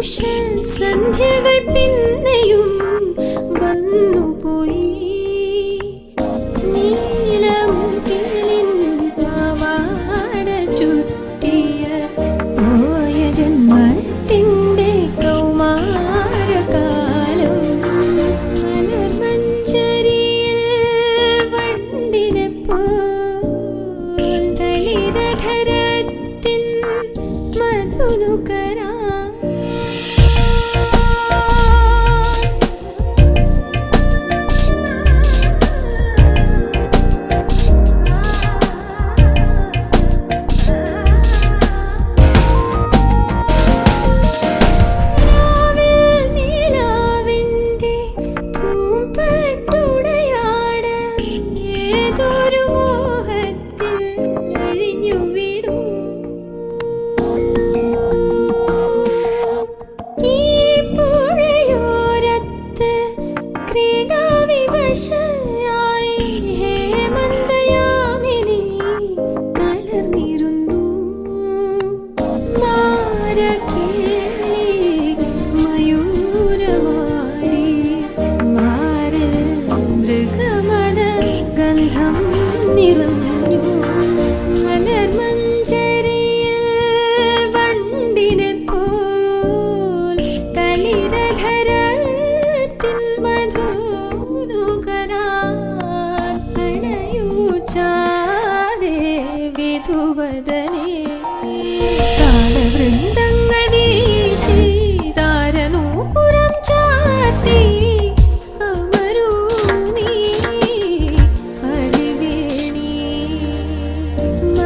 മാലയുമായി ഉഷസന്ധ്യകൾ Para que